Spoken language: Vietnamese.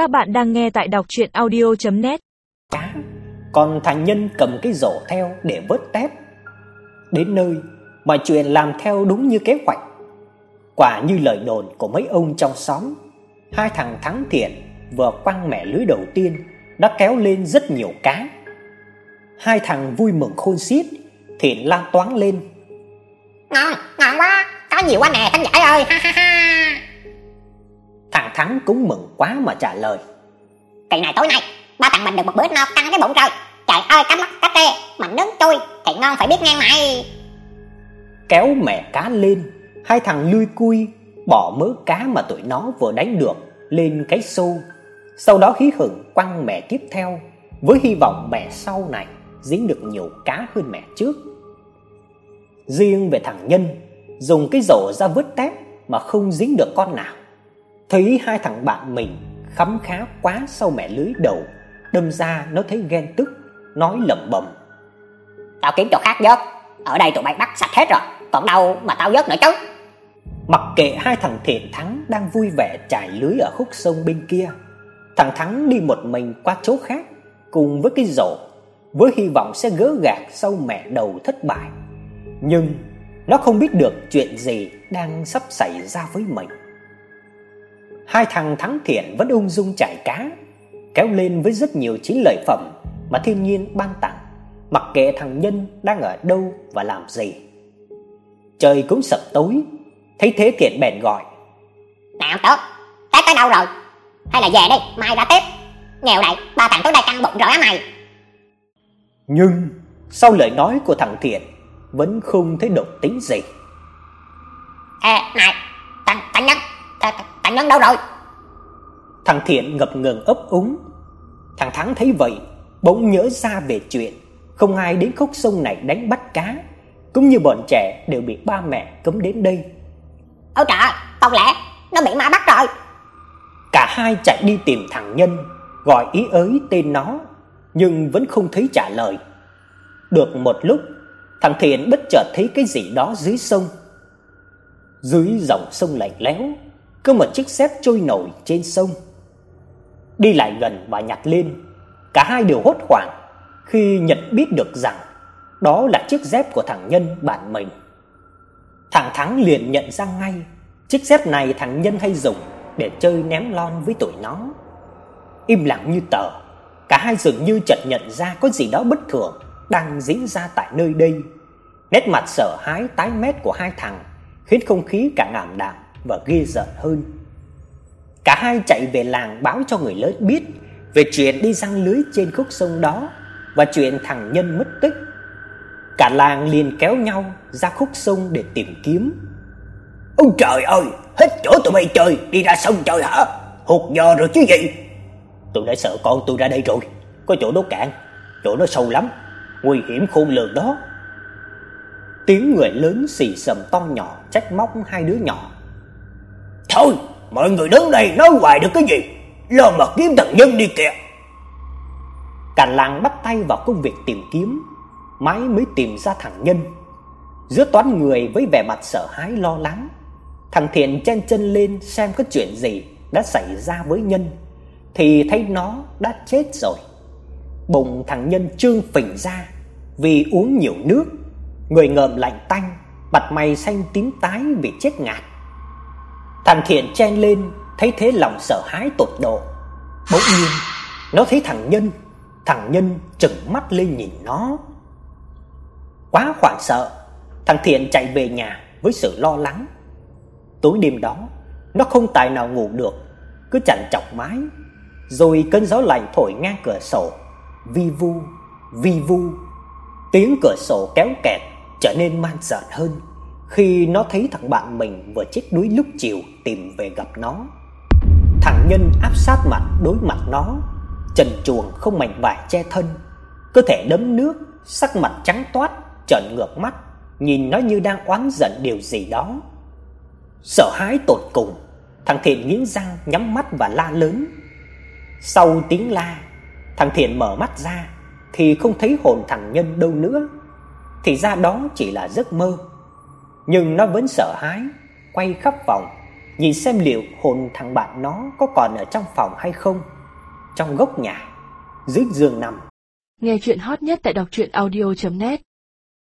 Các bạn đang nghe tại đọc audio net Cá, còn thành nhân cầm cái rổ theo để vớt tép. Đến nơi, mọi chuyện làm theo đúng như kế hoạch. Quả như lời đồn của mấy ông trong xóm, hai thằng thắng thiện vừa quăng mẻ lưới đầu tiên đã kéo lên rất nhiều cá. Hai thằng vui mừng khôn xiết, thiện lan toáng lên. Ngon, ngon quá, có nhiều quá nè thánh giải ơi, ha ha ha. Thắng cũng mừng quá mà trả lời. Kỳ này tối nay, ba thằng mình được một bữa no căng cái bụng rồi. Trời ơi, cá mắt, cá tê, mình nướng chui, thì ngon phải biết ngang mày. Kéo mẻ cá lên, hai thằng lui cui bỏ mớ cá mà tụi nó vừa đánh được lên cái xô. Sau đó hí hửng quăng mẻ tiếp theo với hy vọng mẻ sau này dính được nhiều cá hơn mẻ trước. Riêng về thằng Nhân, dùng cái rổ ra vớt tép mà không dính được con nào. Thấy hai thằng bạn mình khấm khá quá sau mẹ lưới đầu, đâm ra nó thấy ghen tức, nói lẩm bẩm. Tao kiếm chỗ khác vớt, ở đây tụi bay bắt sạch hết rồi, còn đâu mà tao vớt nữa chứ. Mặc kệ hai thằng thiện thắng đang vui vẻ trải lưới ở khúc sông bên kia, thằng thắng đi một mình qua chỗ khác cùng với cái rổ, với hy vọng sẽ gỡ gạc sau mẹ đầu thất bại. Nhưng nó không biết được chuyện gì đang sắp xảy ra với mình. Hai thằng thắng thiện vẫn ung dung chải cá, kéo lên với rất nhiều chiến lợi phẩm mà thiên nhiên ban tặng, mặc kệ thằng nhân đang ở đâu và làm gì. Trời cũng sập tối, thấy thế thiện bèn gọi: Nào tốt, tép tới đâu rồi? Hay là về đi, mai ra tiếp. Nghèo đây, ba thằng tối đây căng bụng rồi á mày. Nhưng sau lời nói của thằng thiện vẫn không thấy động tĩnh gì. Ê, này, nhân đâu rồi? Thằng Thiện ngập ngừng ấp úng. Thằng Thắng thấy vậy, bỗng nhớ ra về chuyện không ai đến khúc sông này đánh bắt cá, cũng như bọn trẻ đều bị ba mẹ cấm đến đây. Ôi trời, không lẽ nó bị ma bắt rồi? Cả hai chạy đi tìm thằng Nhân, gọi ý ới tên nó, nhưng vẫn không thấy trả lời. Được một lúc, thằng Thiện bất chợt thấy cái gì đó dưới sông. Dưới dòng sông lạnh lẽo, cứ một chiếc xếp trôi nổi trên sông. Đi lại gần và nhặt lên, cả hai đều hốt hoảng khi nhận biết được rằng đó là chiếc dép của thằng Nhân bạn mình. Thằng Thắng liền nhận ra ngay, chiếc dép này thằng Nhân hay dùng để chơi ném lon với tụi nó. Im lặng như tờ, cả hai dường như chợt nhận ra có gì đó bất thường đang diễn ra tại nơi đây. Nét mặt sợ hãi tái mét của hai thằng khiến không khí càng ảm đạm và ghê rợn hơn. Cả hai chạy về làng báo cho người lớn biết về chuyện đi giăng lưới trên khúc sông đó và chuyện thằng Nhân mất tích. Cả làng liền kéo nhau ra khúc sông để tìm kiếm. Ôi trời ơi, hết chỗ tụi bay chơi, đi ra sông chơi hả? Hụt giờ rồi chứ gì? Tôi đã sợ con tôi ra đây rồi, có chỗ đó cạn, chỗ nó sâu lắm, nguy hiểm khôn lường đó. Tiếng người lớn xì xầm to nhỏ trách móc hai đứa nhỏ. Thôi, mọi người đứng đây nói hoài được cái gì? Lo mà kiếm thằng Nhân đi kìa. Cả làng bắt tay vào công việc tìm kiếm, mãi mới tìm ra thằng Nhân. Giữa toán người với vẻ mặt sợ hãi lo lắng, thằng Thiện chen chân lên xem có chuyện gì đã xảy ra với Nhân thì thấy nó đã chết rồi. Bụng thằng Nhân trương phình ra vì uống nhiều nước, người ngợm lạnh tanh, mặt mày xanh tím tái vì chết ngạt. Thằng Thiện chen lên, thấy thế lòng sợ hãi tột độ. Bỗng nhiên, nó thấy thằng Nhân, thằng Nhân trừng mắt lên nhìn nó. Quá hoảng sợ, thằng Thiện chạy về nhà với sự lo lắng. Tối đêm đó, nó không tài nào ngủ được, cứ chằn chọc mái, rồi cơn gió lạnh thổi ngang cửa sổ, vi vu, vi vu. Tiếng cửa sổ kéo kẹt trở nên man dợn hơn khi nó thấy thằng bạn mình vừa chết đuối lúc chiều tìm về gặp nó. Thằng Nhân áp sát mặt đối mặt nó, trần truồng không mảnh vải che thân, cơ thể đẫm nước, sắc mặt trắng toát, trợn ngược mắt, nhìn nó như đang oán giận điều gì đó. Sợ hãi tột cùng, thằng Thiện nghiến răng nhắm mắt và la lớn. Sau tiếng la, thằng Thiện mở mắt ra thì không thấy hồn thằng Nhân đâu nữa. Thì ra đó chỉ là giấc mơ. Nhưng nó vẫn sợ hãi, quay khắp phòng, nhìn xem liệu hồn thằng bạn nó có còn ở trong phòng hay không. Trong góc nhà, dưới giường nằm. Nghe chuyện hot nhất tại đọc truyện audio net